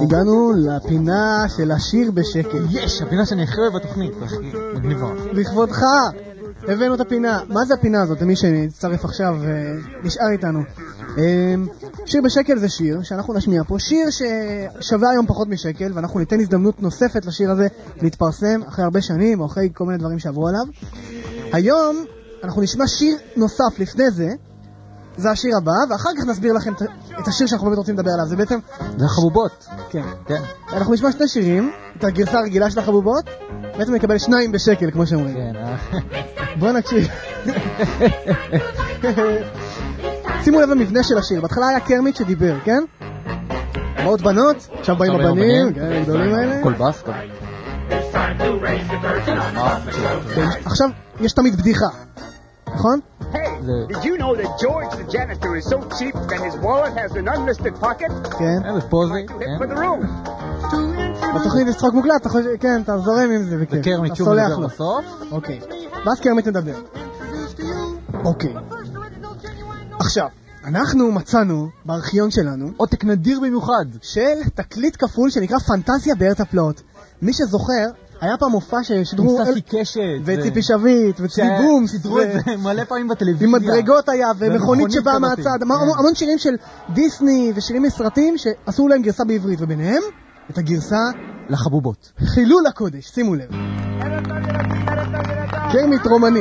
הגענו לפינה של השיר בשקל. יש, הפינה שאני אוהב בתוכנית, מגניבה. לכבודך הבאנו את הפינה. מה זה הפינה הזאת, למי שהצטרף עכשיו ונשאר איתנו? אמ, שיר בשקל זה שיר שאנחנו נשמיע פה, שיר ששווה היום פחות משקל, ואנחנו ניתן הזדמנות נוספת לשיר הזה להתפרסם אחרי הרבה שנים, או אחרי כל מיני דברים שעברו עליו. היום אנחנו נשמע שיר נוסף לפני זה, זה השיר הבא, ואחר כך נסביר לכם את- את השיר שאנחנו באמת רוצים לדבר עליו. זה בעצם, זה החבובות. כן. כן. אנחנו נשמע שני שירים, את הגרסה הרגילה של החבובות, בעצם נקבל שניים בשקל, כמו שאומרים. כן, אה. בואו נקשיב. שימו לב למבנה של השיר, בהתחלה היה קרמיט שדיבר, כן? באות בנות, עכשיו באים הבנים. כן, הגדולים האלה. כן, עכשיו יש תמיד בדיחה, נכון? Did you know that George the janitor is so cheap that his wallet has an unlisted pocket? כן. זה פוזי. כן. בתוכנית יש צחוק מוקלט, אתה חושב, כן, אתה זורם עם זה. וקרמיט אתה שוב סולח לו. בסוף. אוקיי. ואז קרמיט מדבר. אוקיי. עכשיו, אנחנו מצאנו בארכיון שלנו עותק נדיר במיוחד. של תקליט כפול שנקרא פנטזיה בארץ הפלאות. מי שזוכר, היה פעם מופע ששידרו... עם אל- ססי קשת. וציפי שביט, וצבי בום, שידרו ו- את זה מלא פעמים בטלוויזיה. עם מדרגות היה, ומכונית שבאה. מהצד, המון- כן. המון שירים של דיסני ושירים מסרטים שעשו להם גרסה בעברית, וביניהם את הגרסה לחבובות. חילול הקודש, שימו לב. קרמיט רומני.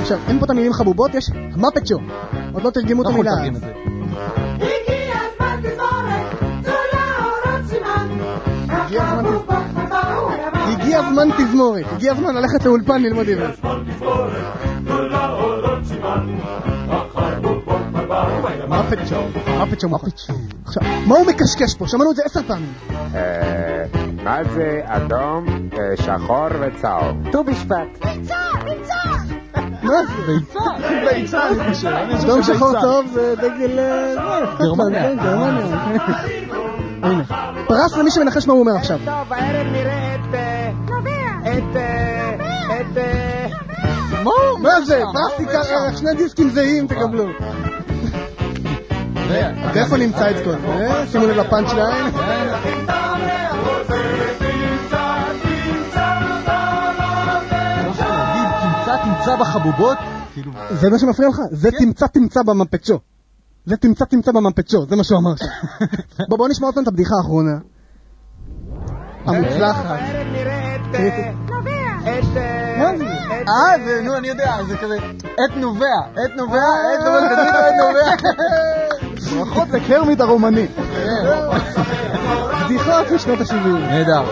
עכשיו, אין פה את המילים חבובות, יש המפת שו. עוד לא תרגמו את המילה. הגיע הזמן תזמורת, הגיע הזמן ללכת לאולפן ללמוד עברית. מפת שואו, מפת שואו, מפת שואו. עכשיו, מה הוא מקשקש פה? שמענו את זה עשר פעמים. אה, מה זה אדום, אה, שחור וצהוב? ט"ו בשבט. מה זה? ביצה. ביצה, אני חושב. אני חושב אדום. שחור צהוב זה דגל... אה, זה, גרמניה. כן, גרמניה. הנה, פרס למי שמנחש מה הוא אומר עכשיו. טוב, הערב נראה את... את... את... מה מה זה? פרס תיקח שני דיסקים זהים תקבלו. ו- ואיפה נמצא את כל זה? שימו לב לפאנץ' ליין. לא תמצא תמצא בחבובות? כאילו, זה מה שמפריע לך? זה תמצא תמצא במפצ'ו. זה תמצא תמצא במפצ'ו, זה מה שהוא אמר עכשיו. בוא נשמע עוד פעם את הבדיחה האחרונה. המוצלחת. נראה את... אה, את... אה, זה? את- אה, נו, אני יודע, זה כזה, עת נובע, עת נובע, עת נובע, עת נובע. ברכות לקרמיט הרומני. בדיחות משנות ה-70. נהדר.